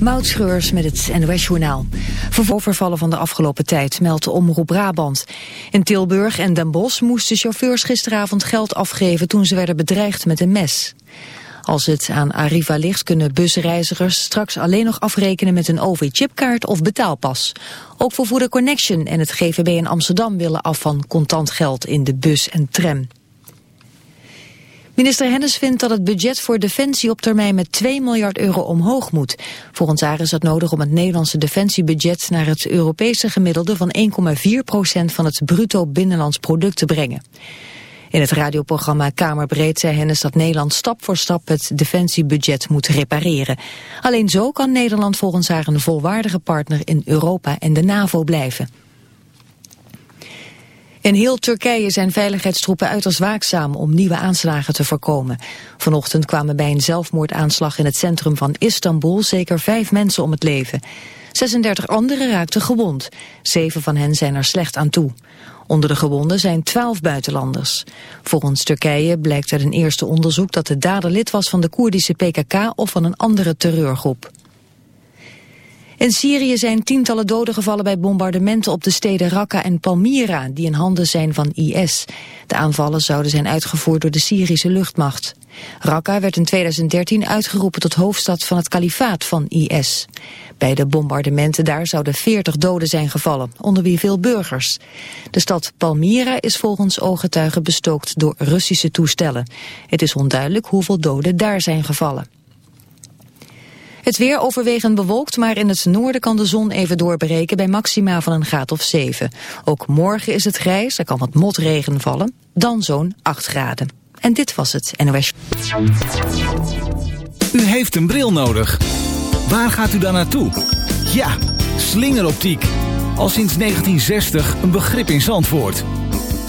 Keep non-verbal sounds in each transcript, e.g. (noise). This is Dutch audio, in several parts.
Moutschreurs met het NOS-journaal. Vervolvervallen van de afgelopen tijd meldt de Omroep Brabant. In Tilburg en Den Bosch moesten chauffeurs gisteravond geld afgeven... toen ze werden bedreigd met een mes. Als het aan Arriva ligt kunnen busreizigers straks alleen nog afrekenen met een OV-chipkaart of betaalpas. Ook Vervoerder Connection en het GVB in Amsterdam willen af van contant geld in de bus en tram. Minister Hennis vindt dat het budget voor defensie op termijn met 2 miljard euro omhoog moet. Volgens haar is dat nodig om het Nederlandse defensiebudget naar het Europese gemiddelde van 1,4 procent van het bruto binnenlands product te brengen. In het radioprogramma Kamerbreed zei Hennis dat Nederland stap voor stap het defensiebudget moet repareren. Alleen zo kan Nederland volgens haar een volwaardige partner in Europa en de NAVO blijven. In heel Turkije zijn veiligheidstroepen uiterst waakzaam om nieuwe aanslagen te voorkomen. Vanochtend kwamen bij een zelfmoordaanslag in het centrum van Istanbul zeker vijf mensen om het leven. 36 anderen raakten gewond. Zeven van hen zijn er slecht aan toe. Onder de gewonden zijn twaalf buitenlanders. Volgens Turkije blijkt uit een eerste onderzoek dat de dader lid was van de Koerdische PKK of van een andere terreurgroep. In Syrië zijn tientallen doden gevallen bij bombardementen op de steden Raqqa en Palmyra, die in handen zijn van IS. De aanvallen zouden zijn uitgevoerd door de Syrische luchtmacht. Raqqa werd in 2013 uitgeroepen tot hoofdstad van het kalifaat van IS. Bij de bombardementen daar zouden 40 doden zijn gevallen, onder wie veel burgers. De stad Palmyra is volgens ooggetuigen bestookt door Russische toestellen. Het is onduidelijk hoeveel doden daar zijn gevallen. Het weer overwegend bewolkt, maar in het noorden kan de zon even doorbreken bij maxima van een graad of 7. Ook morgen is het grijs, er kan wat motregen vallen, dan zo'n 8 graden. En dit was het NOS. U heeft een bril nodig. Waar gaat u dan naartoe? Ja, slingeroptiek. Al sinds 1960 een begrip in Zandvoort.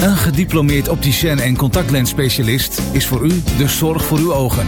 Een gediplomeerd opticien en contactlensspecialist is voor u de zorg voor uw ogen.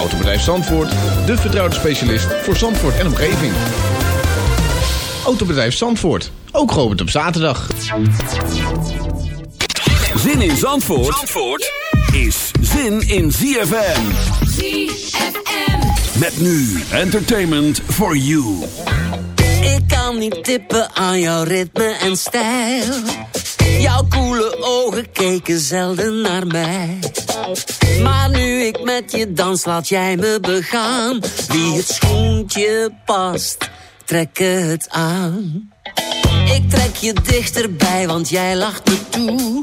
Autobedrijf Zandvoort, de vertrouwde specialist voor Zandvoort en omgeving. Autobedrijf Zandvoort, ook geopend op zaterdag. Zin in Zandvoort, Zandvoort is zin in ZFM. ZFM. Met nu entertainment for you. Ik kan niet tippen aan jouw ritme en stijl. Jouw koele ogen keken zelden naar mij. Maar nu ik met je dans, laat jij me begaan. Wie het schoentje past, trek het aan. Ik trek je dichterbij, want jij lacht me toe.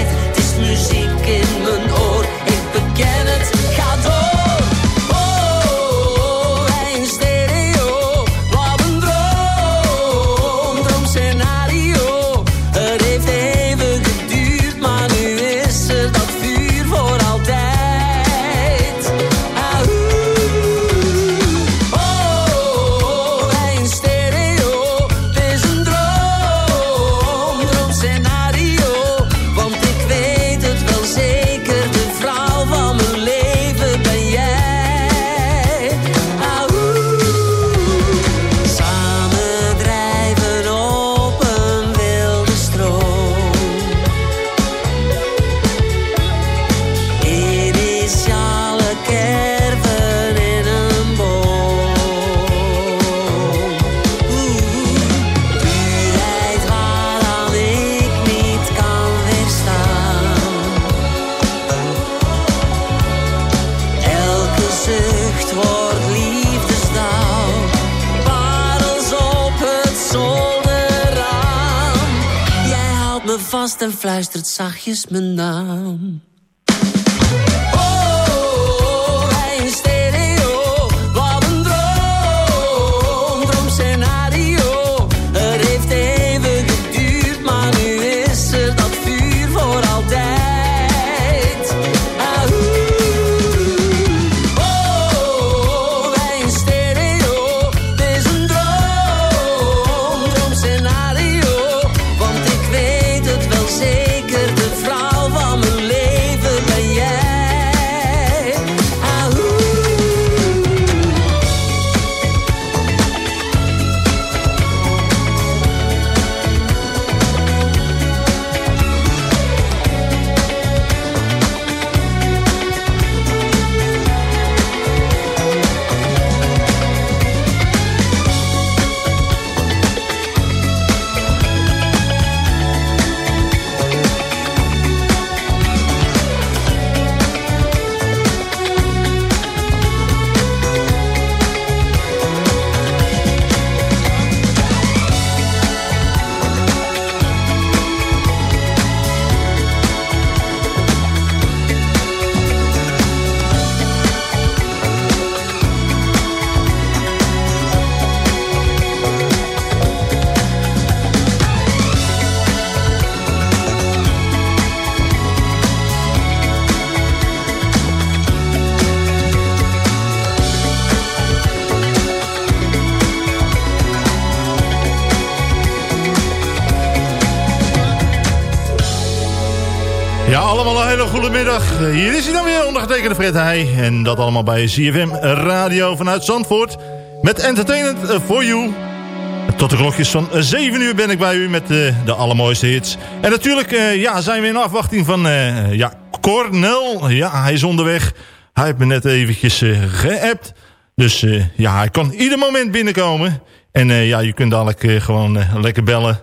Fluistert zachtjes mijn naam. Allemaal een hele goede middag. Hier is hij dan weer, ondergetekende Fred Heij. En dat allemaal bij CFM Radio vanuit Zandvoort. Met Entertainment eh, for You. Tot de klokjes van 7 uur ben ik bij u met eh, de allermooiste hits. En natuurlijk eh, ja, zijn we in afwachting van eh, ja, Cornel. Ja, hij is onderweg. Hij heeft me net eventjes eh, geappt. Dus eh, ja, hij kan ieder moment binnenkomen. En eh, ja, je kunt dadelijk eh, gewoon eh, lekker bellen.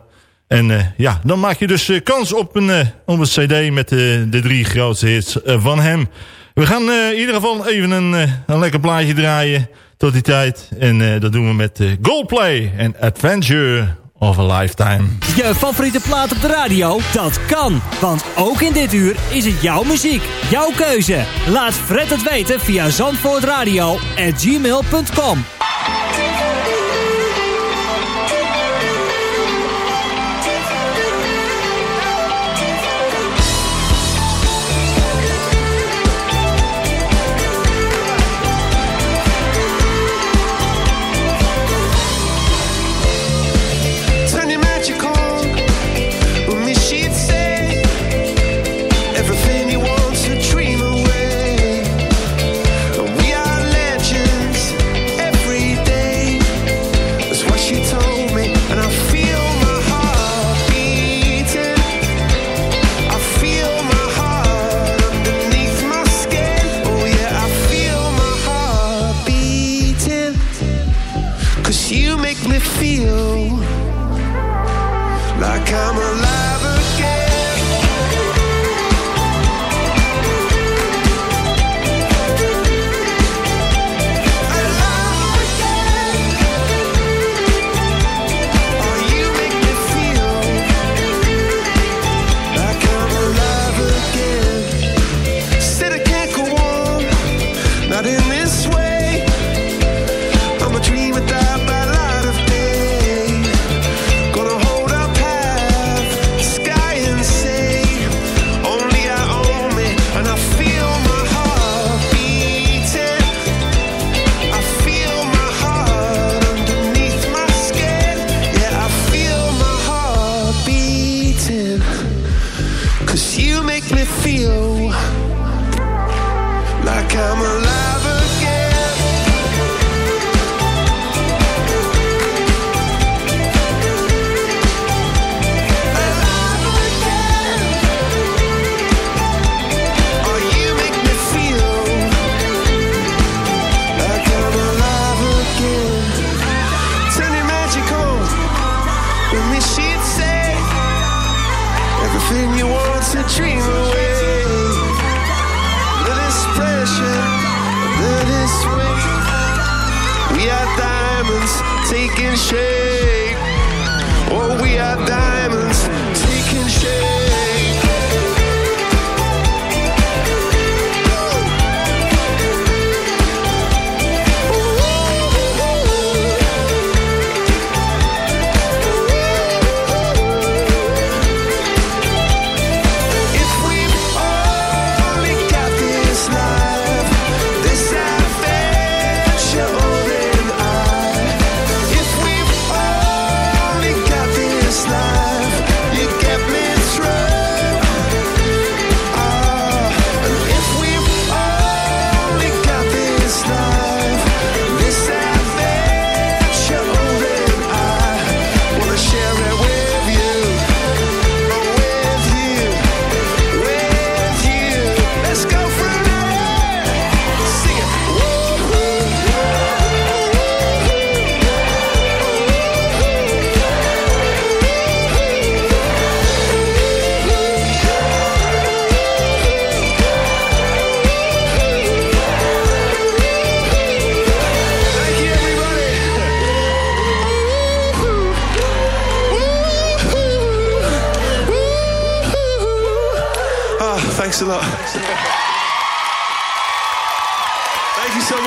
En eh, ja, dan maak je dus eh, kans op een, eh, op een cd met de drie grootste hits van hem. We gaan in ieder geval even een, een lekker plaatje draaien tot die tijd. En dat doen we met Goldplay en Adventure of a Lifetime. Je favoriete plaat op de radio? Dat kan, want ook in dit uur is het jouw muziek, jouw keuze. Laat Fred het weten via zandvoortradio@gmail.com.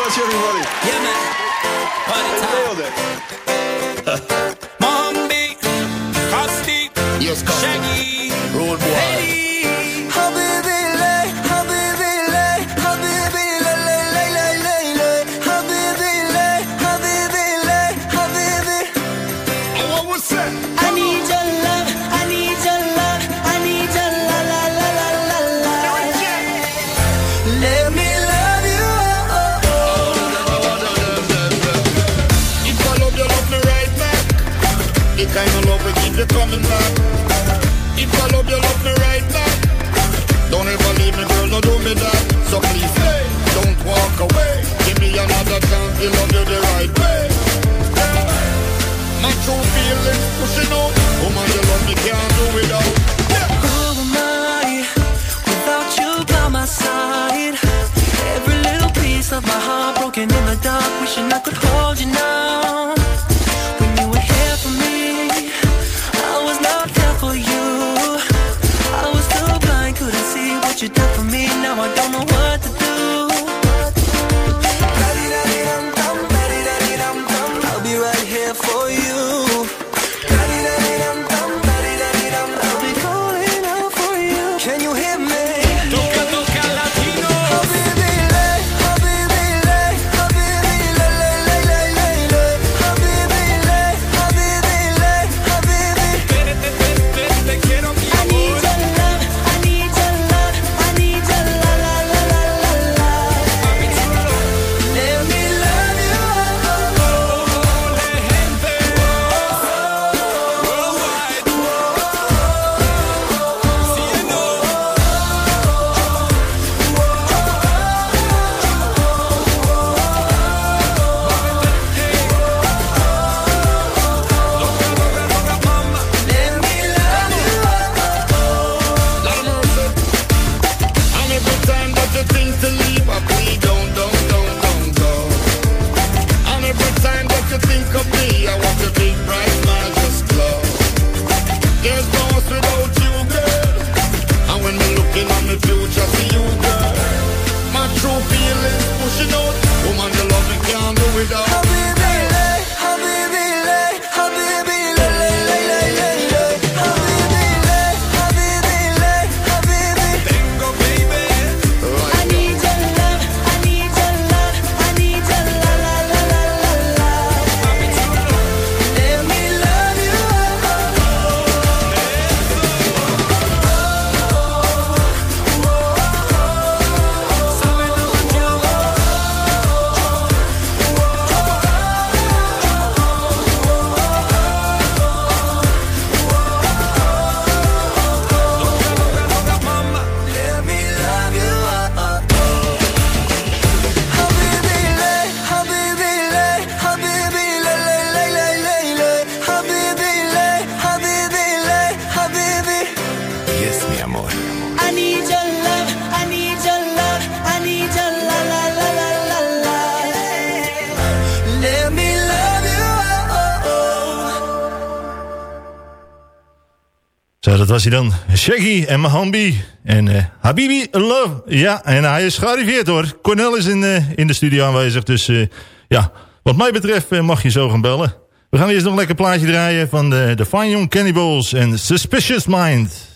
much, everybody. Yeah, man. Party time. Nailed it. (laughs) was dan. Shaggy en Mahambi. En eh, Habibi Love. Ja, en hij is gearriveerd hoor. Cornel is in, eh, in de studio aanwezig. Dus eh, ja, wat mij betreft mag je zo gaan bellen. We gaan eerst nog een lekker plaatje draaien van de, de Fine Young Cannibals en Suspicious Mind.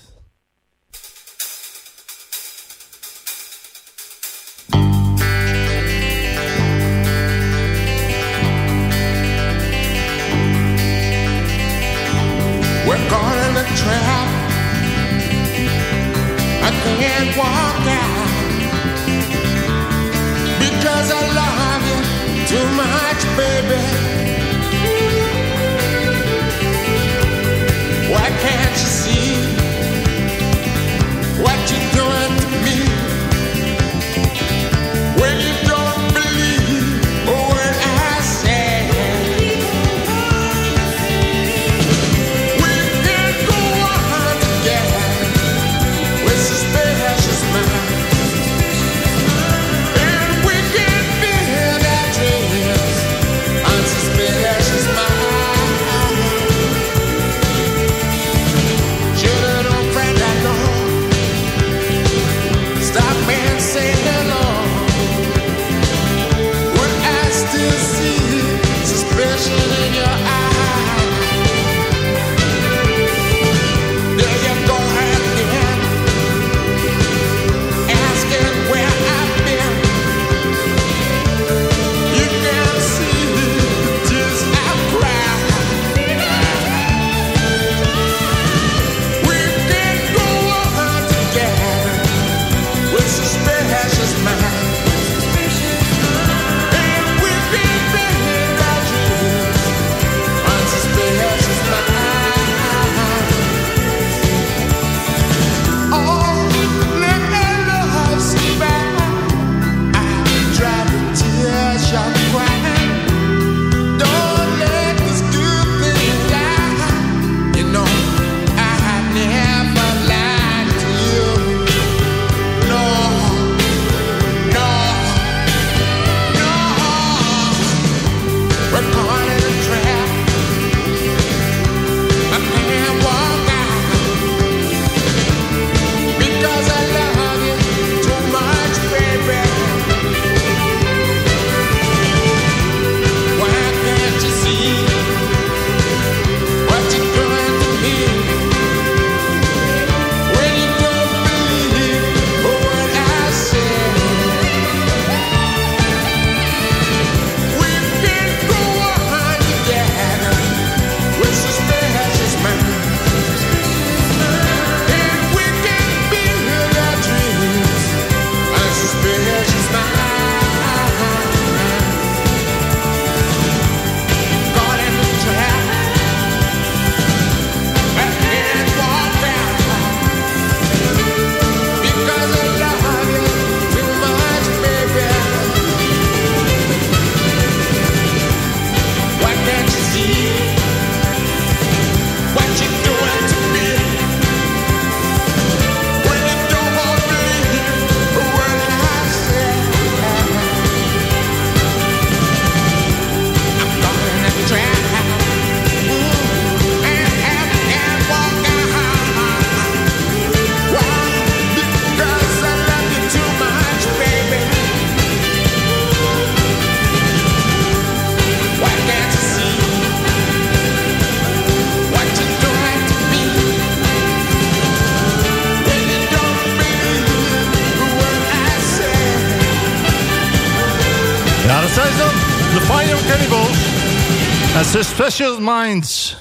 Special Minds.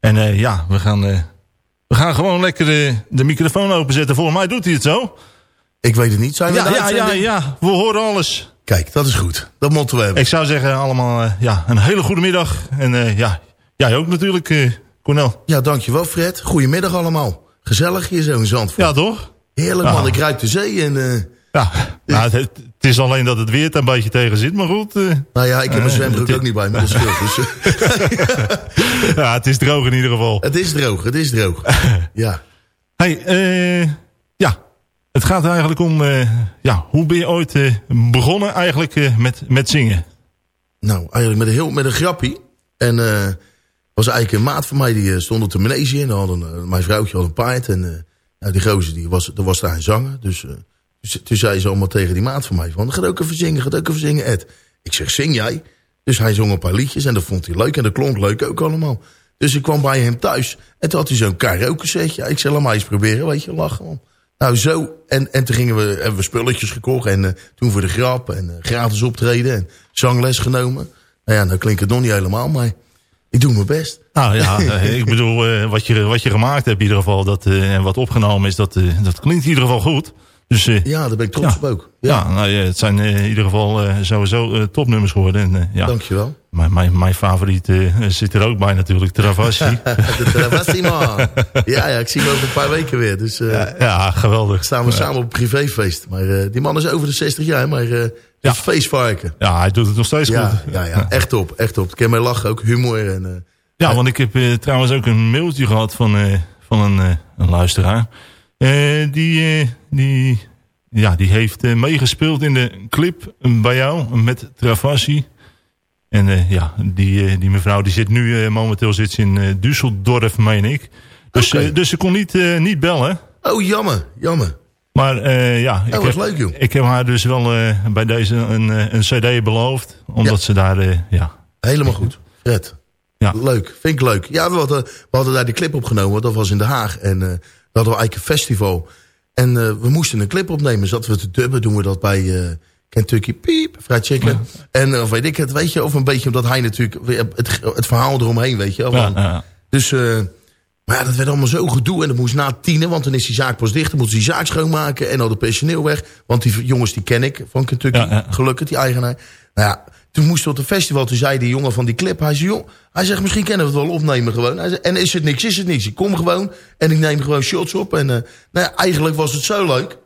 En eh, ja, we gaan, eh, we gaan gewoon lekker de, de microfoon openzetten. Volgens mij doet hij het zo. Ik weet het niet. Zijn we ja, ja, ja, we horen alles. Kijk, dat is goed. Dat moeten we hebben. Ik zou zeggen allemaal ja, een hele goede middag. En ja, jij ook natuurlijk, Cornel. Ja, dankjewel Fred. Goedemiddag allemaal. Gezellig hier zo in Zandvoort. Ja, toch? Heerlijk man, ik ruik de zee en... ja, dus- nou, het, het is alleen dat het weer een beetje tegen zit, maar goed. Uh, nou ja, ik heb mijn eh, zwembroek ook niet bij me, dat dus. (laughs) ja, het is droog in ieder geval. Het is droog, het is droog. (laughs) ja. Hey, eh ja, het gaat eigenlijk om... Eh, ja, hoe ben je ooit begonnen eigenlijk met, met zingen? Nou, eigenlijk met een, heel, met een grappie. En was eigenlijk een maat van mij, die stond op de Meneesje En dan had een, mijn vrouwtje had een paard. En uh, die gozer, die was, er was daar een zanger. Dus toen zei ze allemaal tegen die maat van mij van... Ga ook even zingen, ga ook even zingen, Ed. Ik zeg, zing jij? Dus hij zong een paar liedjes en dat vond hij leuk. En dat klonk leuk ook allemaal. Dus ik kwam bij hem thuis. En toen had hij zo'n karaoke setje. Ik zei, laat maar eens proberen, weet je, lachen man. Nou zo, en, en toen gingen we, hebben we spulletjes gekocht. En eh, toen voor de grap en eh, gratis optreden en zangles genomen. Nou ja, nou klinkt het nog niet helemaal, maar ik doe mijn best. Nou ja, eh, ik bedoel, wat, je, wat je gemaakt hebt in ieder geval, dat, en wat opgenomen is, dat, dat klinkt in ieder geval goed. Dus, eh, Ja, daar ben ik trots Ja. op ook. ja, nou, ja, het zijn eh, in ieder geval eh, sowieso topnummers geworden. En, ja, Dankjewel. Mijn, mijn, mijn favoriet zit er ook bij natuurlijk, Travassi. (laughs) De Travassi man. Ja, ja, ik zie hem over een paar weken weer. Dus ja, geweldig. staan we samen op een privéfeest. Maar die man is over de 60 jaar, maar Ja. feestvarken. Ja, hij doet het nog steeds goed. ja, ja, echt op, echt op. Ik ken mij lachen, ook humor. En, Ja, want ik heb trouwens ook een mailtje gehad van, van een, een luisteraar. Eh, die, eh, die, ja, die heeft eh, meegespeeld in de clip bij jou met Travassi. En ja, die, die mevrouw die zit nu momenteel zit ze in Düsseldorf, meen ik. Dus, dus ze kon niet, niet bellen. Oh, jammer, jammer. Maar ja, ik, heb, leuk, joh. ik heb haar dus wel bij deze een, een cd beloofd. Omdat Ja. ze daar, ja, Helemaal goed. Fred. Ja. Leuk, vind ik leuk. Ja, we hadden, we hadden daar die clip opgenomen, dat was in Den Haag. En hadden we eigenlijk een festival. En eh, we moesten een clip opnemen. Zaten we te dubben, doen we dat bij eh, Kentucky Piep, Fried Chicken. En of weet ik het, weet je, of een beetje omdat hij natuurlijk het, het verhaal eromheen, weet je. ja. Dus, eh, maar ja, dat werd allemaal zo gedoe. En dat moest na tienen, want dan is die zaak pas dicht. Dan moest die zaak schoonmaken en al de personeel weg. Want die jongens die ken ik van Kentucky, gelukkig, die eigenaar. Nou ja, toen moesten we op het festival. Toen zei die jongen van die clip, hij zei, joh, hij zegt, misschien kunnen we het wel opnemen gewoon. Hij zei, en is het niks, is het niks. Ik kom gewoon en ik neem gewoon shots op. En eh, nou ja, eigenlijk was het zo leuk.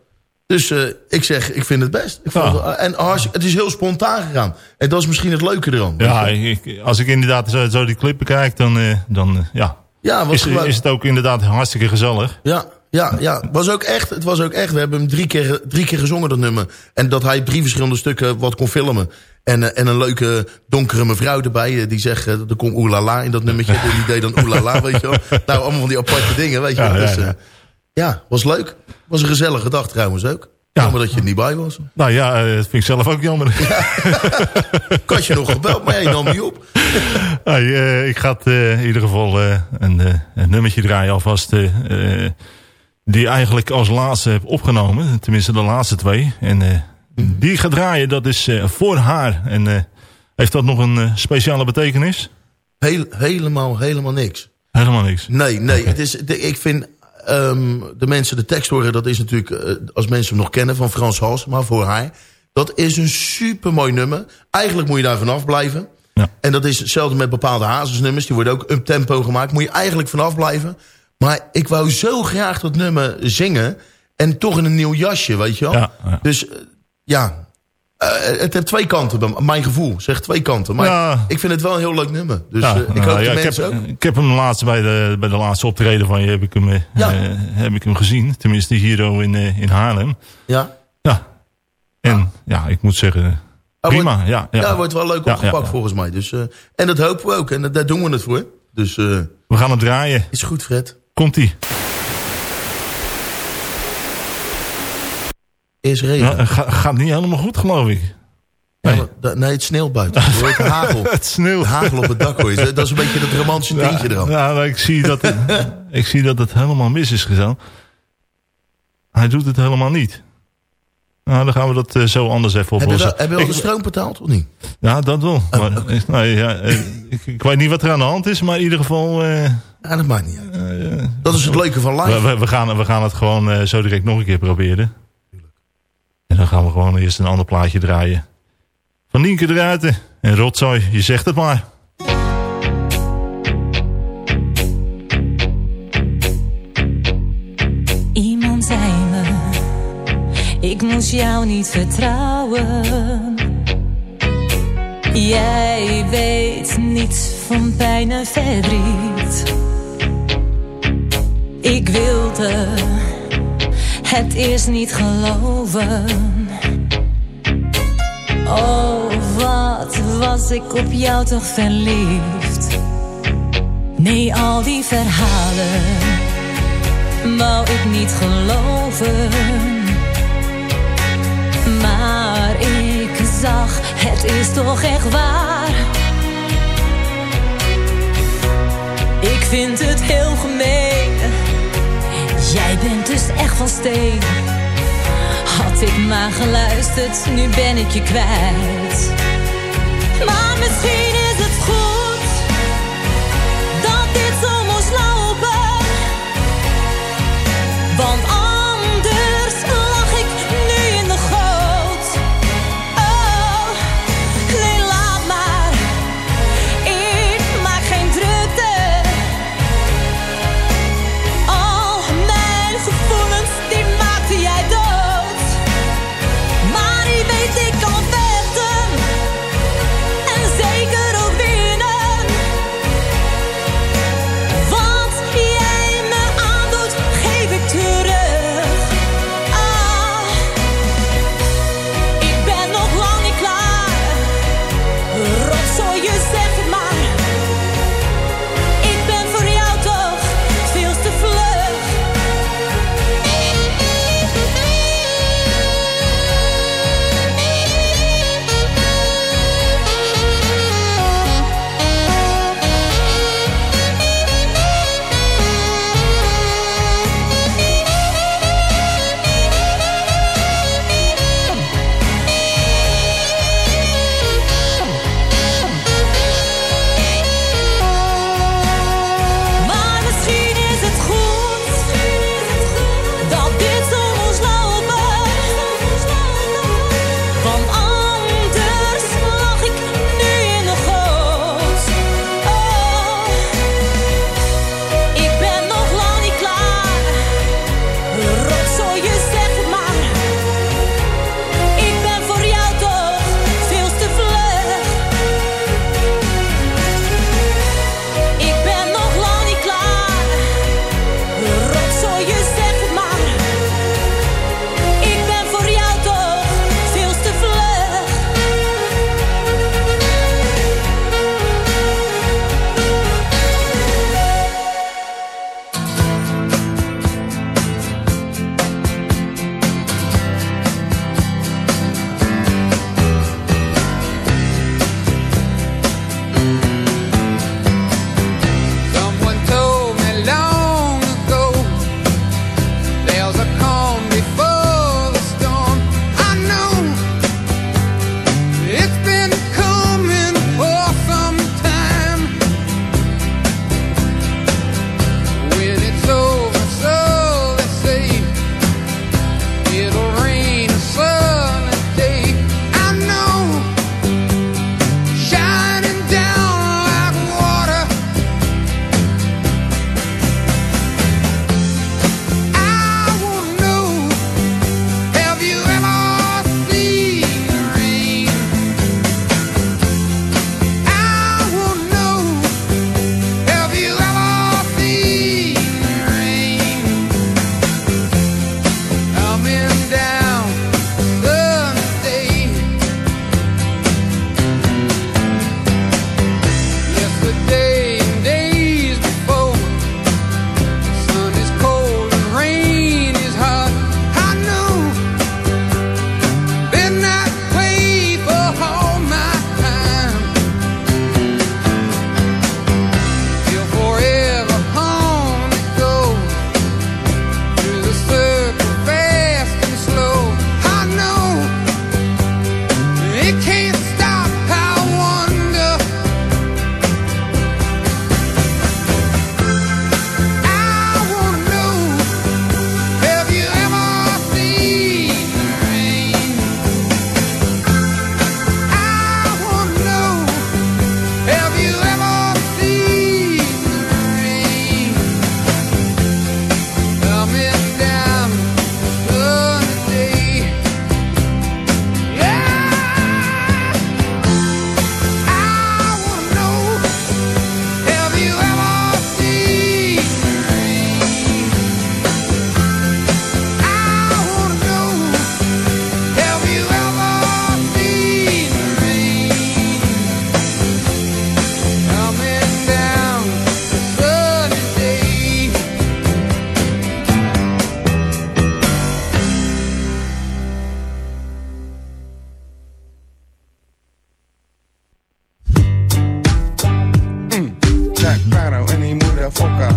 Dus eh, ik zeg, ik vind het best. Ik vond het, en hartstikke- het is heel spontaan gegaan. En dat is misschien het leuke eraan. Ja, ik, als ik inderdaad zo, zo die clip bekijk, dan, eh, dan eh, ja, ja is, is het ook inderdaad hartstikke gezellig. Ja, ja, ja. Was ook echt. Het was ook echt. We hebben hem drie keer, drie keer gezongen, dat nummer. En dat hij drie verschillende stukken wat kon filmen. En, eh, en een leuke donkere mevrouw erbij. eh, Die zegt, eh, er komt oelala in dat nummertje. (laughs) Die deed dan oelala, weet je wel. Nou, allemaal van die aparte dingen, weet je wel. Ja, ja, Dus, ja. ja, was leuk. Was een gezellige dag trouwens ook. Ja. Jammer dat je er niet bij was. Nou ja, dat vind ik zelf ook jammer. Ik had je nog gebeld, maar jij nam niet op. Ik ga het, in ieder geval eh, een, een nummertje draaien alvast. Die eigenlijk als laatste heb opgenomen. Tenminste de laatste twee. En eh, die ik ga draaien, dat is eh, voor haar. En eh, heeft dat nog een speciale betekenis? Heel, helemaal, helemaal niks. Helemaal niks. Nee, nee. Het is, de, ik vind ehm, de mensen de tekst horen, dat is natuurlijk, als mensen hem nog kennen, van Frans Hals, maar voor haar. Dat is een supermooi nummer. Eigenlijk moet je daar vanaf blijven. Ja. En dat is hetzelfde met bepaalde hazesnummers. Die worden ook up tempo gemaakt. Moet je eigenlijk vanaf blijven. Maar ik wou zo graag dat nummer zingen. En toch in een nieuw jasje, weet je wel. Ja, ja. Dus eh, ja, Eh, het heeft twee kanten. Mijn gevoel zegt twee kanten. Maar Ja. ik vind het wel een heel leuk nummer. Dus eh, ik nou hoop de ik, mensen heb, ook. ik heb hem laatst bij de, bij de laatste optreden van je heb ik hem, heb ik hem gezien. Tenminste hier in, in Haarlem. Ja. Ja. En ja, ik moet zeggen, Ah, prima. wordt- ja, ja. Ja, wordt wel leuk opgepakt volgens mij. Dus, en dat hopen we ook. En daar doen we het voor. Dus We gaan hem draaien. is goed, Fred. Komt-ie. Eerst regen. Ga- gaat niet helemaal goed, geloof ik. Nee. maar nee, het sneeuwt buiten. (laughs) Je hoort hagel. Het sneeuwt. Hagel op het dak hoor je. Dat is een beetje dat romantische tintje Ja, eraan. ja, maar ik zie, dat het, (laughs) ik zie dat het helemaal mis is gegaan. Hij doet het helemaal niet. Nou, dan gaan we dat eh, zo anders even oplossen. heb je al de stroom betaald of niet? Ja, dat wel. maar, ik- nee, ja, eh, ik, ik weet niet wat er aan de hand is, maar in ieder geval... eh, Ja, dat maakt niet uit. dat is het leuke van live. we, we, we gaan, we gaan het gewoon eh, zo direct nog een keer proberen. En dan gaan we gewoon eerst een ander plaatje draaien. Van Nienke de Ruiten en Rotzooi, je zegt het maar. Iemand zei me, ik moest jou niet vertrouwen. Jij weet niets van pijn en verdriet. Ik wilde het eerst niet geloven. Oh, wat was ik op jou toch verliefd. Nee, al die verhalen wou ik niet geloven. Maar ik zag, het is toch echt waar. Ik vind het heel gemeen. Jij bent dus echt van steen. Had ik maar geluisterd, nu ben ik je kwijt. Maar misschien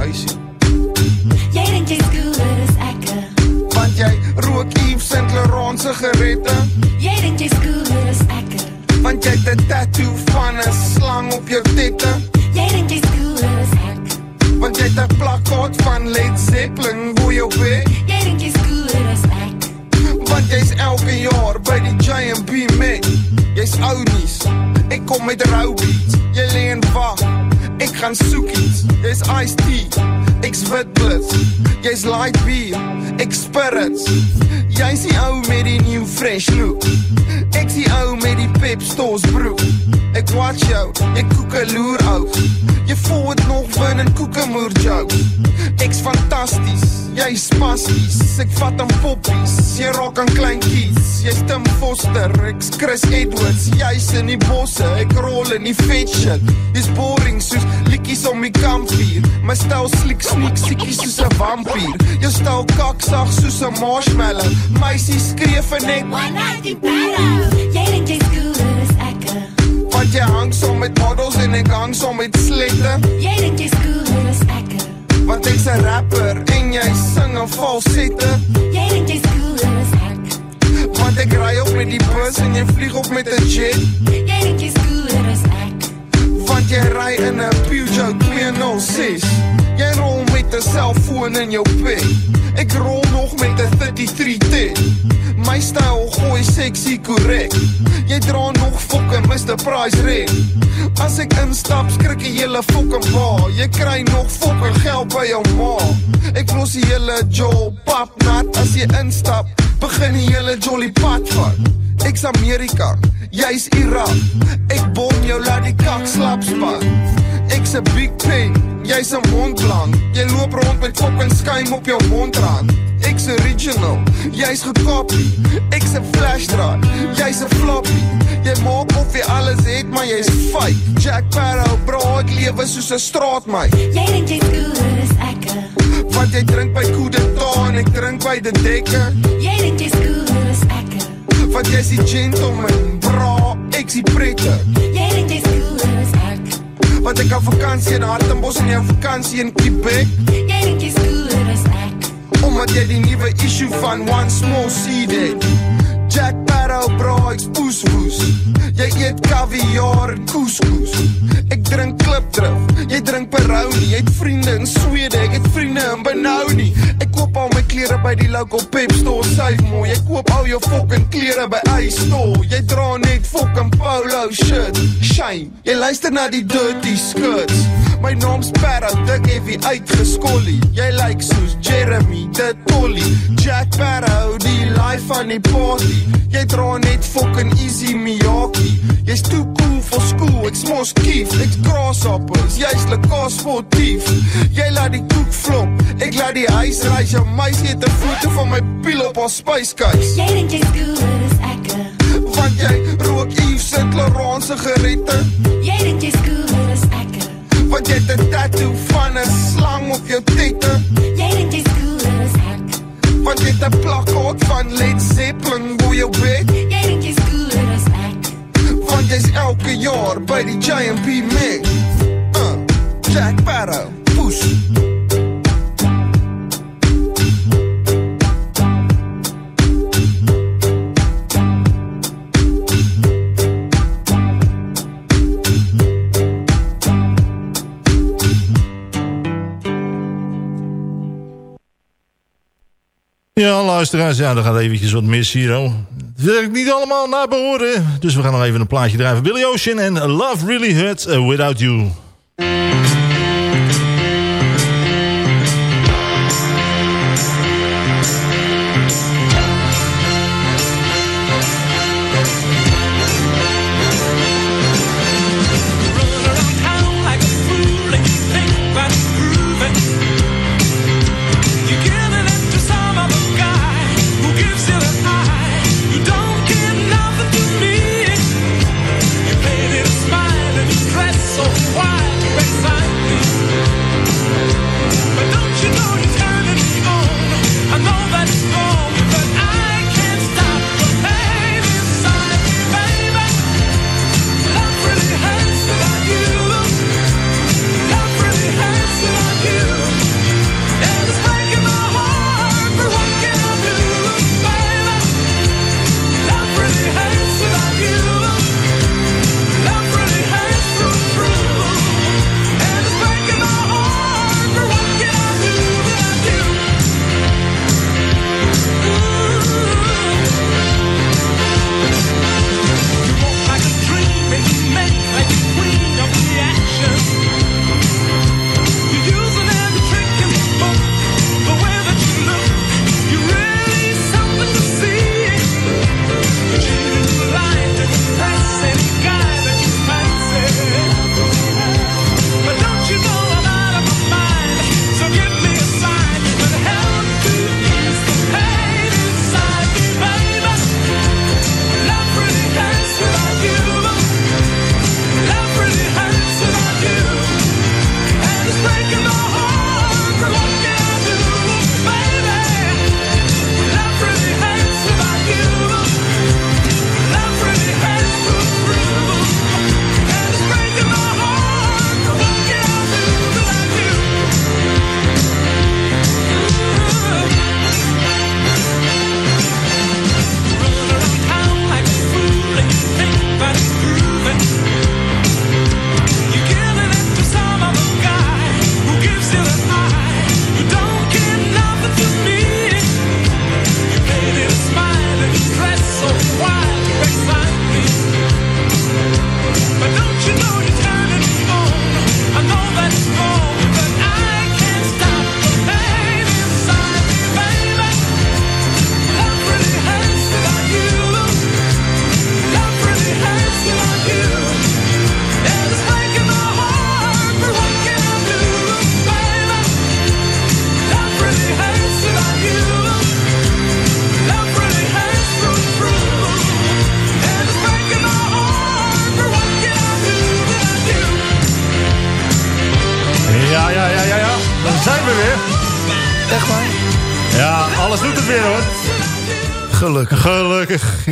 huisie. Jy dink jy's cooler as ek. Eh? Want jy rook Yves Saint Laurent se gerette. Jy dink jy's cooler as ek. Eh? Want jy het 'n tattoo van 'n slang op jou tette. Jy dink jy's cooler as ek. Want jy het 'n plakkaat van Led Zeppelin bo jou bed. Jy dink jy's cooler as ek. Want jy's elke jaar by die J&B met. Jy's ou nuus. Ek kom met rou beats. Jy lê en wag gaan soek iets. Jy's iced tea. Ek's wit blitz Jy's light beer. Ek spirits Jy's die ou met die new fresh look. Ek's die ou met die pep stores broek Ek watch jou Ek koek 'n loer out Jy voel het nog win in koekemoer joke Ek's fantasties Jy's spasties Ek vat aan poppies Jy raak aan kleintjies Jy's Tim Foster Ek's Chris Edwards. Jy's in die bosse Ek rol in die vet shit Dis boring soos liedjies om die kampvuur. My styl sliek sneak siekie soos 'n vampier. Jou styl kaksag soos 'n marshmallow. Meisie skree vir net One night in dink jy's cooler as ek Want jy hang som met models en ek hang som met slette Jy dink jy's cooler as ek Want ek's 'n rapper en jy sing 'n falsette Jy dink jy's cooler as ek Want ek ry op met die bus en jy vlieg op met 'n jet. Jy dink jy's cooler as ek Want jy ry in 'n Peugeot 206 Jy rol met 'n selfoon in jou pik Ek rol nog met 'n 3310 My styl gooi sexy korrek Jy dra nog fucking Mr. Price red As ek instap skrik die hele fucking ba Jy kry nog fucking geld by jou ma. Ek los die hele job pap nat. As jy instap begin die hele jolly pad vat Ek's Amerika, jy's Irak Ek bom jou laat die kak slap span Ek's 'n big pen, jy's 'n mondblank Jy loop rond met fucking skuim op jou mondrand. Ek's original, jy's gekopie Ek's 'n flashdraad, jy's 'n floppy. Jy maak of jy alles het, maar jy's fake. Jack Sparrow, bro, ek lewe soos 'n straatmeis Jy dink jy's cooler as ek Want jy drink by Coup d'Etat en ek drink by De Dekker. Jy dink jy's cooler as ek Want jy's die gentleman, bra, ek's die pretter Jy dink jy's cooler as ek Want ek kan vakansie in Hartenbos en jy vakansie in Quebec. Jy dink jy's cooler as ek Omdat jy die nieuwe issue van One Small Seed het Jack Bro, ek's poeswoes Jy eet caviar en couscous Ek drink klipdrif, jy drink Peroni. Jy het vriende in Swede, ek het vriende in Benoni. Ek koop al my klere by die local pep store. Syf mooi, ek koop al jou fucking klere by Ice Store. Jy dra net fucking polo shit. Shame, jy luister na die dirty skirts My naam's Sparrow, dik heavy uitgeskollie Jy lyk like soos Jeremy, de Tolly. Jack Sparrow, die life van die party. Jy dra net fucking easy Miyaki Jy's too cool for school, ek's mos kief. Ek's grasshoppers, jy's lekaas sportief Jy laat die koek flop, ek laat die huis reis Jou meisie het 'n foto van my piel op haar spyskuis Jy dink jy's cooler as ek Want jy rook Yves Saint Laurent sigarette Jy dink jy's cooler as ek Want jy het 'n tattoo van 'n slang op jou tette Jy dink jy's Want jy het 'n plakkaat van Led Zeppelin bo jou bek Jy dink jy's cooler as ek Want jy's elke jaar by die J&B Meg uh, Jack Sparrow, push Ja, luisteraars, ja, er gaat eventjes wat mis hier. Oh. Het werkt niet allemaal naar behoren. Dus we gaan nog even een plaatje drijven. Billy Ocean en Love Really Hurts Without You.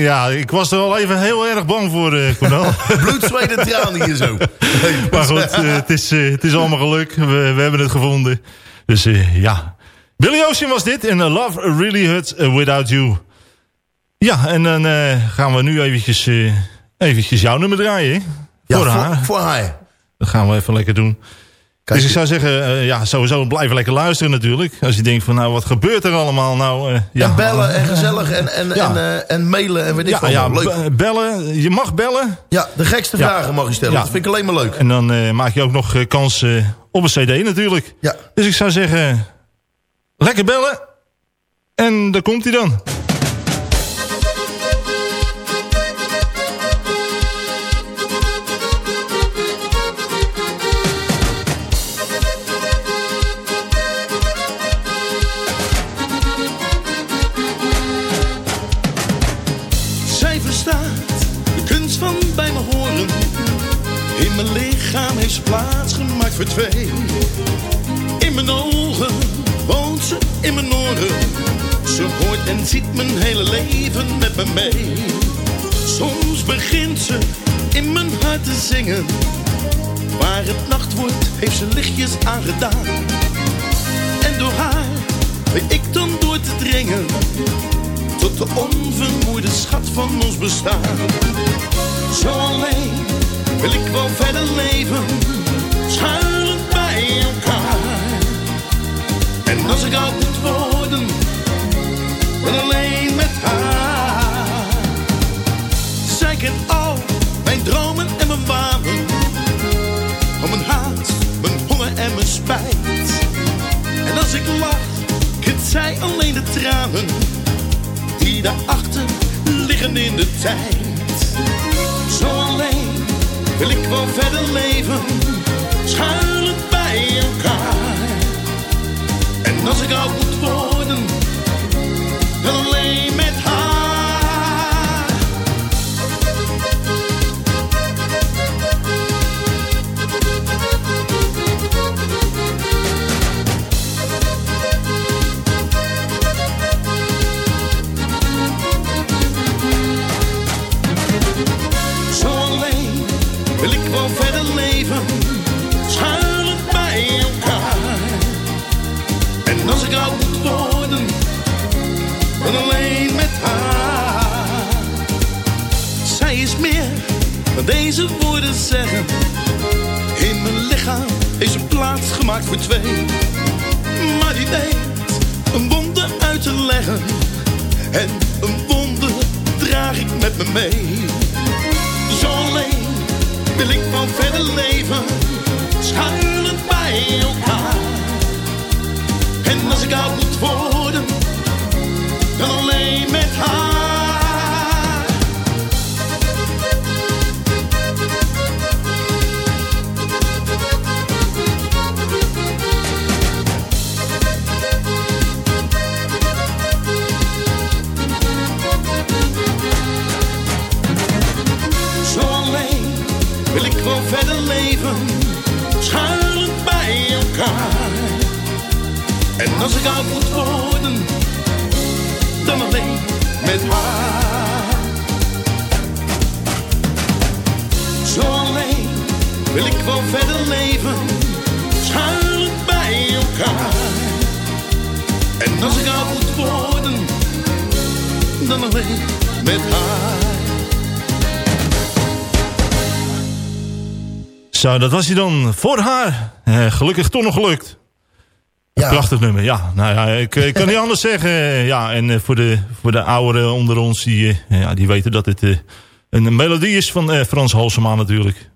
(laughs) Ja, ik was er al even heel erg bang voor, eh Cornel. (laughs) Bloed, zweet en tranen hier zo. (laughs) maar goed, eh, het, is, eh, het is allemaal geluk. We, we hebben het gevonden. Dus ja. Billy Ocean was dit. En eh, Love Really Hurts Without You. Ja, en dan gaan we nu eventjes, eventjes jouw nummer draaien. hè? Ja, voor voor- haar. voor haar. Dat gaan we even lekker doen. Kijk, dus ik zou zeggen, eh, ja, sowieso blijven lekker luisteren natuurlijk. Als je denkt van, nou, wat gebeurt er allemaal? Nou, eh, ja. En bellen en gezellig en, en, Ja. en, eh, en mailen en weet ik Ja, ja, Leuk. bellen. Je mag bellen. Ja, de gekste vragen mag je stellen. Dat vind ik alleen maar leuk. En dan maak je ook nog kans eh, op een cd natuurlijk. Ja. Dus ik zou zeggen, lekker bellen. En daar komt hij dan. In mijn ogen woont ze in mijn oren. Ze hoort en ziet mijn hele leven met me mee. Soms begint ze in mijn hart te zingen. Waar het nacht wordt, heeft ze lichtjes aangedaan. En door haar weet ik dan door te dringen tot de onvermoeide schat van ons bestaan. Zo alleen wil ik wel verder leven, schuilend bij elkaar. En als ik oud moet worden, dan alleen met haar. Zij kent al mijn dromen en mijn wanen, van mijn haat, mijn honger en mijn spijt. En als ik lach, kent zij alleen de tranen die daarachter liggen in de tijd. Zo alleen wil ik wel verder leven, schuilend bij elkaar. En als ik oud moet worden, deze woorden zeggen. In mijn lichaam is een plaats gemaakt voor twee. Maar die weet een wonder uit te leggen. En een wonder draag ik met me mee. Zo alleen wil ik van verder leven, schuilend bij elkaar. En als ik oud moet worden, dan alleen met haar. En als ik oud moet worden, dan alleen met haar. Zo alleen wil ik wel verder leven, schuilend bij elkaar. En als ik oud moet worden, dan alleen met haar. Zo, dat was hij dan voor haar. Eh, gelukkig toch nog gelukt. Ja. Prachtig nummer, ja. Nou ja, ik, ik kan niet anders zeggen. Ja, en eh, voor de, voor de ouderen onder ons, die, eh, ja, die weten dat het eh, een melodie is van eh, Frans Halsema natuurlijk.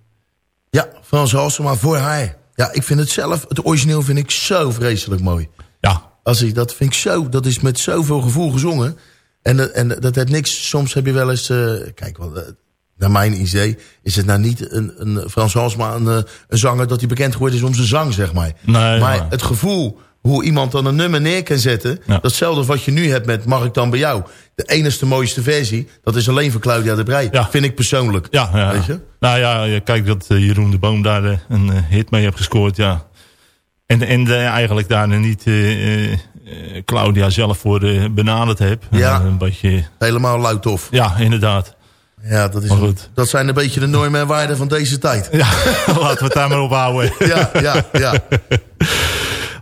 Ja, Frans Halsema voor haar. Ja, ik vind het zelf, het origineel vind ik zo vreselijk mooi. Ja. Als ik, dat vind ik zo, dat is met zoveel gevoel gezongen. En, dat- en dat heeft niks, soms heb je wel eens, kijk, eh, naar mijn idee is het nou niet een, een Frans Halsema een, een zanger dat hij bekend geworden is om zijn zang, zeg maar. Nee, maar maar- het gevoel hoe iemand dan een nummer neer kan zetten, datzelfde wat je nu hebt met Mag ik dan bij jou? De enigste mooiste versie, dat is alleen voor Claudia de Brij. Vind ik persoonlijk. Ja, ja. Weet je? Nou ja, kijk dat eh, Jeroen de Boom daar eh, een eh, hit mee heeft gescoord, ja. En, en eigenlijk daar niet Claudia zelf voor eh, benaderd heb. Ja. Een beetje... Helemaal luid tof. Ja, inderdaad. Ja, dat, is, goed. dat zijn een beetje de normen en waarden van deze tijd. (laughs) Ja, laten we het daar maar op houden. Ja, ja, ja. (laughs)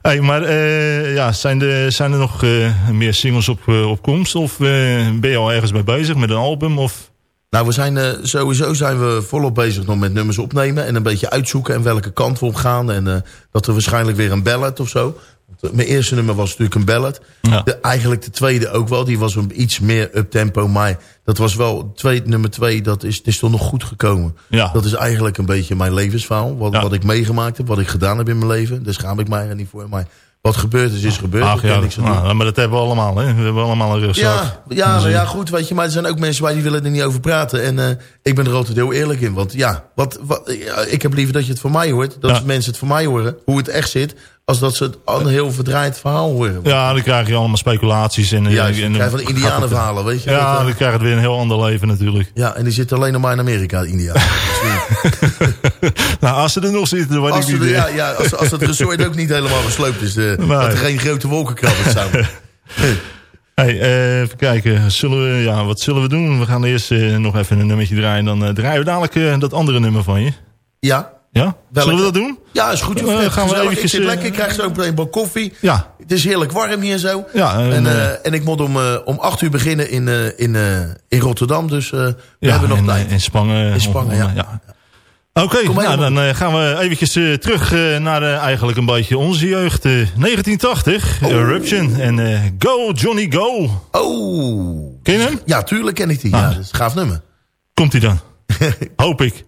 Hey, maar eh, ja, zijn, er, zijn er nog eh, meer singles op, eh, op komst? Of ben je al ergens mee bezig met een album? Of... Nou, we zijn, sowieso zijn we volop bezig nog met nummers opnemen... en een beetje uitzoeken en welke kant we op gaan. En dat we waarschijnlijk weer een ballad of zo. Eh, mijn eerste nummer was natuurlijk een ballad. Ja. De, eigenlijk de tweede ook wel. Die was een iets meer uptempo. Maar dat was wel... Twee, nummer twee, dat is, het is toch nog goed gekomen. Ja. Dat is eigenlijk een beetje mijn levensverhaal. Wat, Ja. wat ik meegemaakt heb, wat ik gedaan heb in mijn leven. Daar schaam ik mij er niet voor. Maar wat gebeurd is, is gebeurd. Ach ja, niks nou, maar dat hebben we allemaal. Hè? We hebben allemaal een rugzak. Ja, ja, Dus, nou eh, ja, goed, weet je, maar er zijn ook mensen bij die willen er niet over praten. En eh, ik ben er altijd heel eerlijk in. Want ja, wat, wat, ik heb liever dat je het van mij hoort. Dat Ja. mensen het van mij horen, hoe het echt zit. Als dat ze het een heel verdraaid verhaal horen. Ja, dan krijg je allemaal speculaties. En, Ja, en, je en- krijgt van indianenverhalen, weet je. Ja, Dat, eh, dan krijg je weer een heel ander leven natuurlijk. ja, en die zitten alleen nog maar in Amerika, de indianen. (laughs) (laughs) nou, als ze er nog zitten, dan weet als, ik niet de- ja, ja, als, als het resort ook niet helemaal gesloopt is. eh, Nee. Dat er geen grote wolkenkrabbers (laughs) zijn. Hey, eh, even kijken. Zullen we, ja, wat zullen we doen? We gaan eerst eh, nog even een nummertje draaien. Dan eh, draaien we dadelijk eh, dat andere nummer van je. Ja, Ja? Welke? Zullen we dat doen? Ja, is goed. Fred. gaan we eventjes, ik zit eh, lekker, ik krijg zo meteen een bak koffie. Ja. Het is heerlijk warm hier zo. Ja, en, en, eh, en ik moet om, om acht uur beginnen in, eh, in, eh, in Rotterdam. Dus eh, we ja, hebben nog in, tijd. in Spangen. In Spangen, ja. Oké, nou, dan eh, gaan we eventjes terug eh, naar eigenlijk een beetje onze jeugd. eh, 1980, Eruption en eh, Go Johnny Go. Oh. Ken je hem? Ja, tuurlijk ken ik die. Ja, dat is een gaaf nummer. Komt hij dan? (laughs) Hoop ik.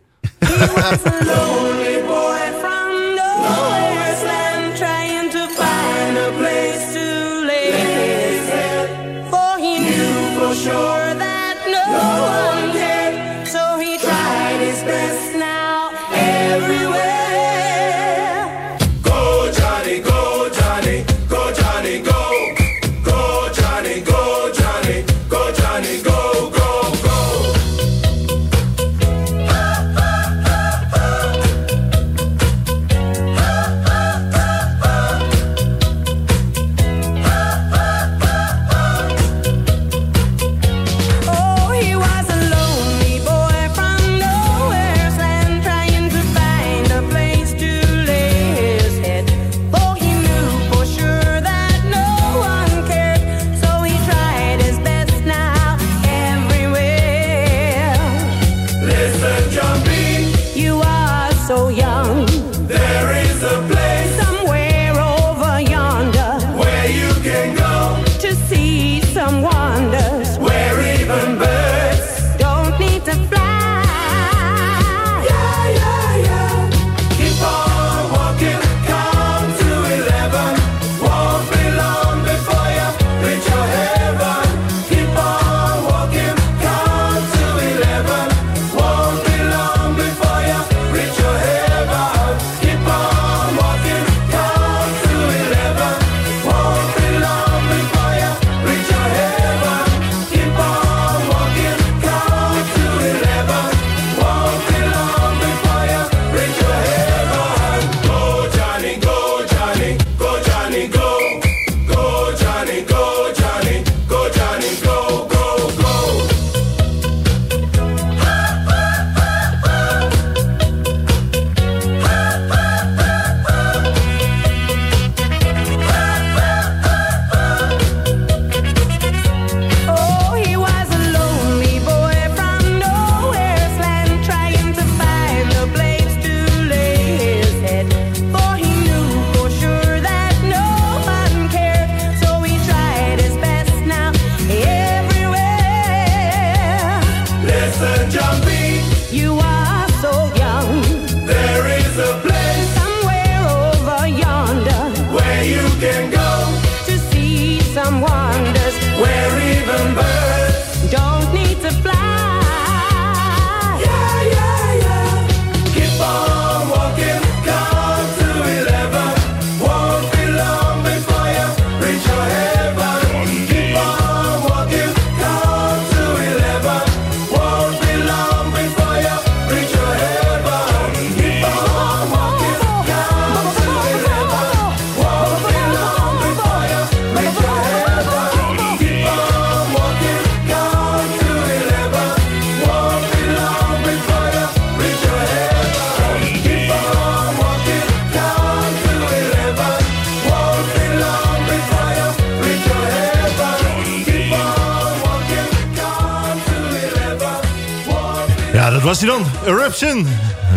Was hij dan. Eruption.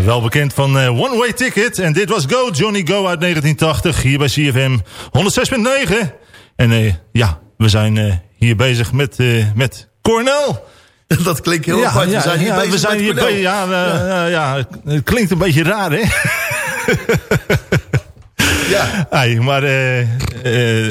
Wel bekend van eh, One Way Ticket. En dit was Go Johnny Go uit 1980. Hier bij CFM 106.9. En eh, ja, we zijn eh, hier bezig met, met Cornel. (laughs) Dat klinkt heel ja, apart. ja, we zijn hier ja, bezig we zijn met hier Cornel. ja, eh, ja. het klinkt een beetje raar, hè? (laughs) ja. Hey, maar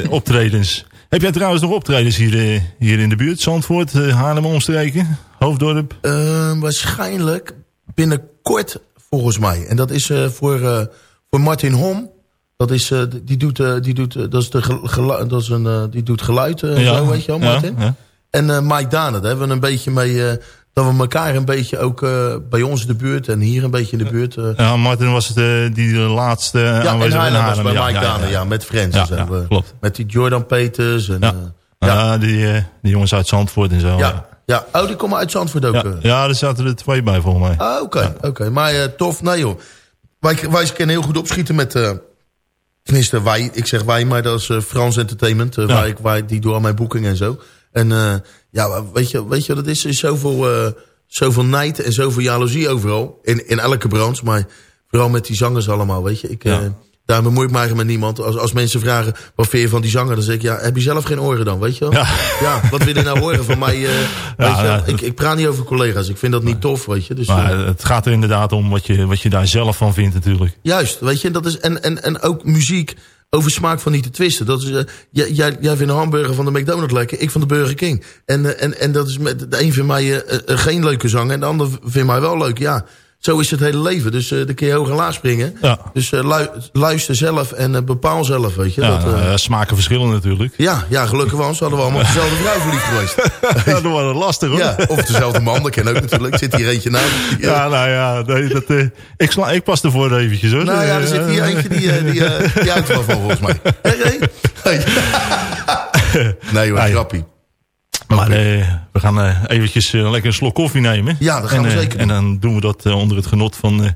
optredens. Heb jij trouwens nog optredens hier, hier in de buurt? Zandvoort, Haarlem, omstreken, Hoofddorp? Eh, waarschijnlijk binnenkort volgens mij. En dat is eh, voor, eh, voor Martin Hom. Dat is, eh, die doet, die doet, dat is de gelu- gelu- dat is een, die doet geluid en Ja, zo, weet je wel, Martin. ja. En Mike Dane, daar hebben we een beetje mee, dat we elkaar een beetje ook bij ons in de buurt en hier een beetje in de buurt. Ja, Martin was het, eh, die de laatste ja, en aanwezig in Haarlem was bij Mike ja, Dane, ja. met Friends. En klopt. Met die Jordan Peters. En, Ja. Ja, die, die jongens uit Zandvoort en zo. ja, ja. Oh, die komen uit Zandvoort ook. Ja, eh. ja, er zaten er twee bij volgens mij. Ah, oké. oké. Maar eh, tof. Nee joh. Wij, wij kunnen heel goed opschieten met... eh, tenminste, wij. Ik zeg wij, maar dat is eh, Frans Entertainment. Ja. waar ik, waar die doe al mijn boeking en zo. En eh, ja, weet je, weet je wat het is? Er is zoveel, eh, zoveel nijd en zoveel jaloezie overal. In, in elke branche. Maar vooral met die zangers allemaal, weet je. Ik, eh, daar bemoei ik me eigenlijk met niemand. Als, als mensen vragen, wat vind je van die zanger? Dan zeg ik, ja, heb je zelf geen oren dan, weet je wel? Ja, wat wil je nou horen van mij? eh, (laughs) weet Ja, je, wel? ja. ik, ik praat niet over collega's. Ik vind dat niet tof, weet je. Dus, Maar eh, het gaat er inderdaad om wat je, wat je daar zelf van vindt natuurlijk. Juist, weet je, dat is, en, en, en ook muziek over smaak van niet te twisten. Dat is, eh, jij, jij, vindt een hamburger van de McDonald's lekker, ik van de Burger King. En, en, en dat is met de een vindt mij geen leuke zang en de ander vindt mij wel leuk. Ja, zo is het hele leven. Dus eh dan kun je hoog en laag springen. Ja. Dus lu- luister zelf en eh, bepaal zelf, weet je. Ja, dat, smaken verschillen natuurlijk. ja, ja, gelukkig wel, anders hadden we allemaal dezelfde vrouw verliefd geweest. (laughs) Ja, dat was lastig hoor. Ja, of dezelfde man, dat ken ook natuurlijk. Zit hier eentje naast. Ja, nou ja, nee, dat, ik, sla, ik pas ervoor eventjes hoor. Nou ja, er zit hier eentje die, die, die uit van volgens mij. (laughs) Hé, Ray? (laughs) Nee. Hoor, grappie. Maar eh, we gaan eh, eventjes eh, lekker een slok koffie nemen. Ja, dat gaan en, we zeker En dan doen we dat onder het genot van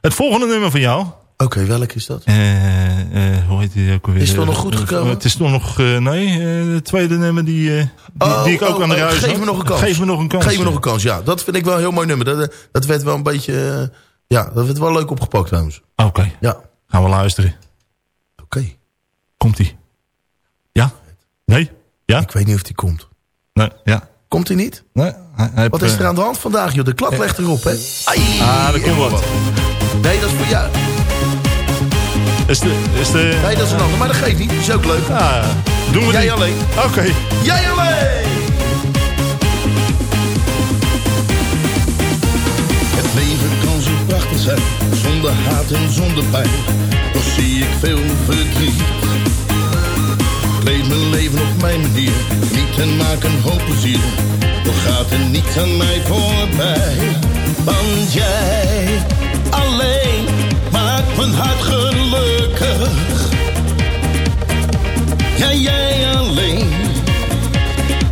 het volgende nummer van jou. Oké, welk is dat? Hoe heet die ook alweer? Is het wel nog goed gekomen? het is toch nog, nee, het tweede nummer die, die, Oh, die ik ook oh, aan de oh, ruis Geef had. me nog een kans. Geef me nog een kans. Geef me nog een kans, ja. Dat vind ik wel een heel mooi nummer. Dat, dat werd wel een beetje... ja, dat werd wel leuk opgepakt trouwens. Oké, Ja. gaan we luisteren. Oké. Komt-ie? Ja? Nee? Ja? Ik weet niet of die komt. Nee, ja. Komt hij niet? Nee, hij- hij Wat heeft, is er eh, aan de hand vandaag, joh? De klap legt erop, hè? Ai, Ah, er komt wat. Nee, dat is voor jou. Is de, is de... Nee, dat is een ander. Maar dat geeft niet. Die is ook leuk. Ah, doen we Jij die? alleen. Oké. Jij alleen! Het leven kan zo prachtig zijn, zonder haat en zonder pijn. Toch zie ik veel verdriet. Leef mijn leven op mijn manier, niet en maak een hoop plezier. Toch gaat er niets aan mij voorbij. Want jij alleen maakt mijn hart gelukkig. Ja, jij alleen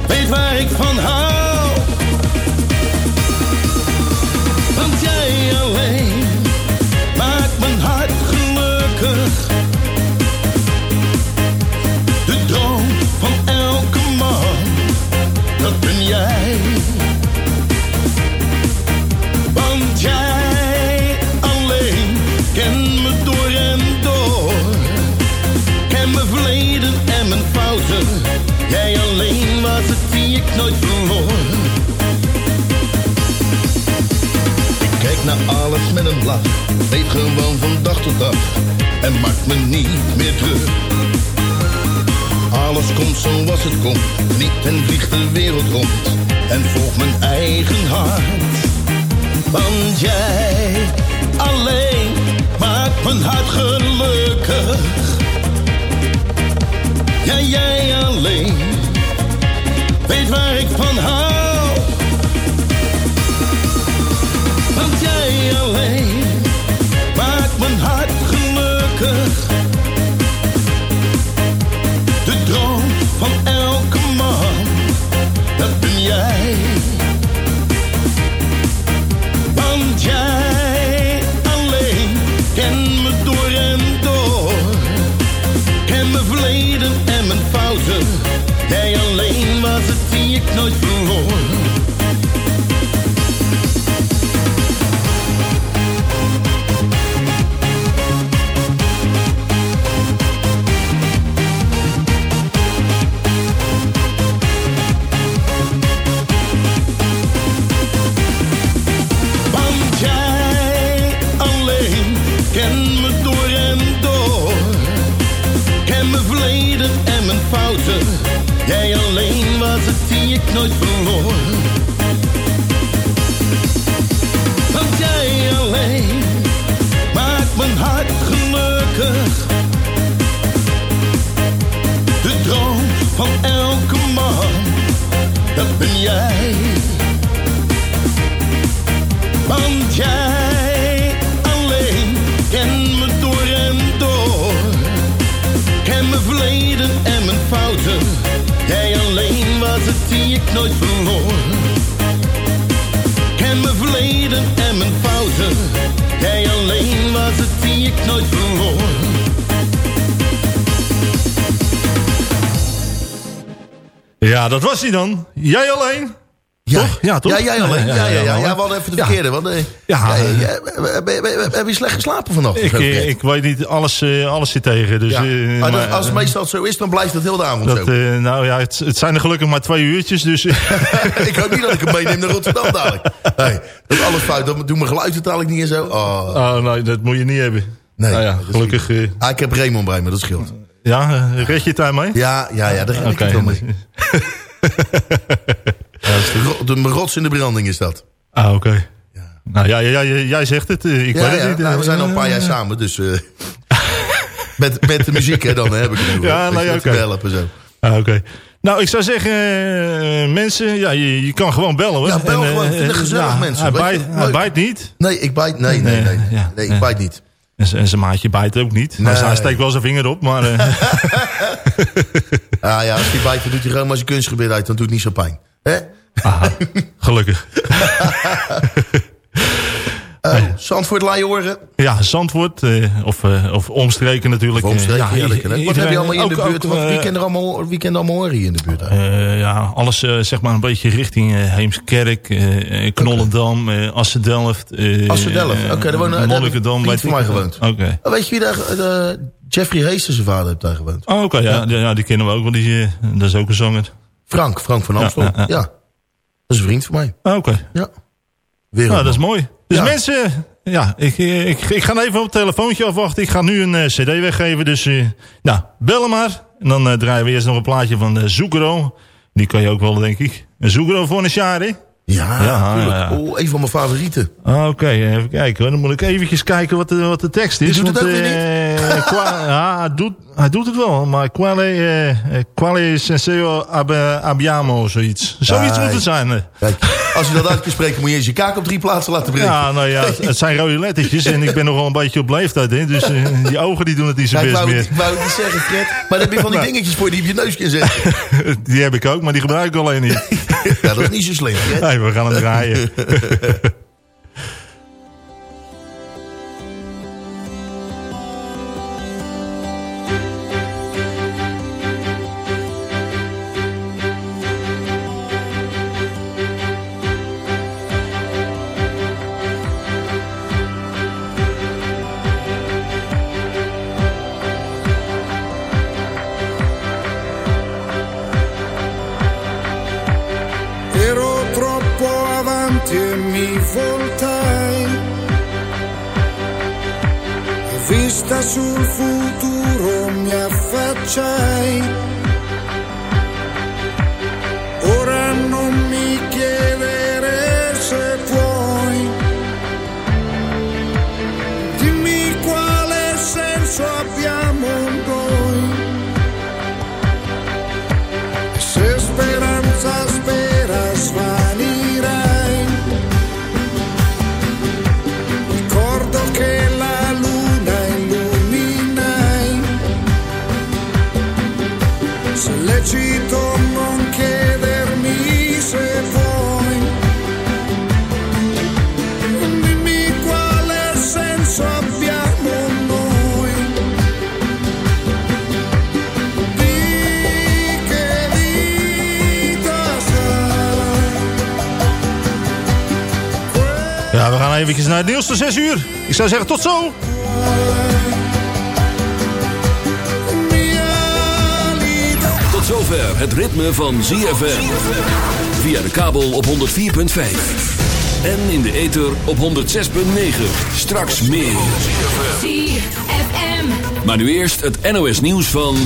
weet waar ik van hou. Jij alleen was het die ik nooit verloor. Ik kijk naar alles met een lach. Leef gewoon van dag tot dag. En maakt me niet meer terug. Alles komt zoals het komt. Niet en vliegt de wereld rond. En volg mijn eigen hart. Want jij alleen maakt mijn hart gelukkig. Ja, jij alleen weet waar ik van hou. Want jij alleen maakt mijn hart gelukkig. Dat was hij dan. Jij alleen? Ja. Toch? Ja, toch? Ja, jij alleen. Ja, ja, ja, ja, we hadden even de verkeerde. Want, Ja, eh, heb je- slecht geslapen vannacht? Ik, eh, ik weet niet, alles, eh, alles zit tegen. Dus, Ja. eh, Maar maar, als het meestal zo is, dan blijft het heel de avond dat, zo. eh, nou ja, het, het zijn er gelukkig maar twee uurtjes. Dus, (laughs) ik hoop niet dat ik hem meeneem naar Rotterdam dadelijk. Nee, dat is alles fout. Dat doet mijn geluid uiteindelijk niet en zo. Oh. oh, nee, dat moet je niet hebben. Nee, nou ja, dat gelukkig. Ah, ik heb Raymond bij me, dat scheelt. ja, red je het daarmee? Ja, ja, ja, daar red ik Oké. het wel mee. Ja, de, de, rots in de branding is dat. Ah, oké. Nou ja, ja, ja, jij zegt het. eh, Ik ja, weet het ja, niet. nou, eh, we zijn al een paar jaar samen, dus... eh, (laughs) met, met de muziek, hè, dan heb ik het. Ja, nou ja, zo. Ah, oké. Nou, ik zou zeggen, eh, mensen, ja, je, je kan gewoon bellen hoor. Ja, bel En, gewoon. eh, eh, gezellig, ja, mensen. Hij bijt, hij niet. Nee, ik bijt... Nee, nee, nee. Nee, ja, nee, nee. ik bijt niet. En, zijn maatje bijt ook niet. Nee. Hij, hij steekt wel zijn vinger op, maar... eh, (laughs) Ah ja, als hij bijt, dan doet hij gewoon maar zijn kunstgebied uit. Dan doet het niet zo pijn. Hè? aha, gelukkig. (laughs) Oh, Zandvoort Laaien Ja, Zandvoort, eh, of, eh, of omstreken natuurlijk. Of omstreken, Eh, hè? Wat heb je allemaal in de buurt? ook, Wat, wie, kent er allemaal, wie kent allemaal horen hier in de buurt? ja, alles zeg maar een beetje richting Heemskerk, Knollendam, eh Assen-Delft. Assen-Delft, oké, daar wonen- daar heb Monnikendam. van ik mij gewoond. Oké. Oh, weet je wie daar... Jeffrey Heester zijn vader heeft daar gewoond. Oh, oké, ja, ja. die kennen we ook wel. Die, dat is ook een zanger. Frank, Frank van Ja, Amstel. ja, Ja, ja. Dat is een vriend van mij. Ah, oké. Ja. Nou, dat is mooi. Dus Ja. mensen, ja, ik, eh, ik, ik ga even op het telefoontje afwachten. Ik ga nu een eh, cd weggeven. Dus, eh, nou, bellen maar. En dan draaien we eerst nog een plaatje van uh, Zoekero. Die kan je ook wel, denk ik. Een Zoekero voor een jaar, hè? Ja, Ja. Oh, een van mijn favorieten. Ah, Oké, even kijken. Dan moet ik eventjes kijken wat de, wat de tekst is. Doet het want, ook weer eh, (laughs) qua- ja, doet, hij doet het wel. Maar quale, eh, eh, quale senseo ab, abbiamo, zoiets. Zoiets moet het zijn. Kijk, als je dat uit kan spreken, moet je eens je kaak op drie plaatsen laten breken. Ja, nou ja, het- het zijn rode lettertjes. En ik ben nogal een beetje op leeftijd. Hè, dus eh, die ogen die doen het niet zo best wou, meer. het- ik wou het niet zeggen, Fred. Maar dan heb je van die (laughs) Nou. dingetjes voor die op je neus kan zetten. (laughs) Die heb ik ook, maar die gebruik ik alleen niet. (laughs) Ja, dat is niet zo slim, Fred. Nee, we gaan hem draaien. Tot 6 uur. Ik zou zeggen, tot zo. Tot zover het ritme van ZFM. Via de kabel op 104.5. En in de ether op 106.9. Straks meer. ZFM. Maar nu eerst het NOS nieuws van...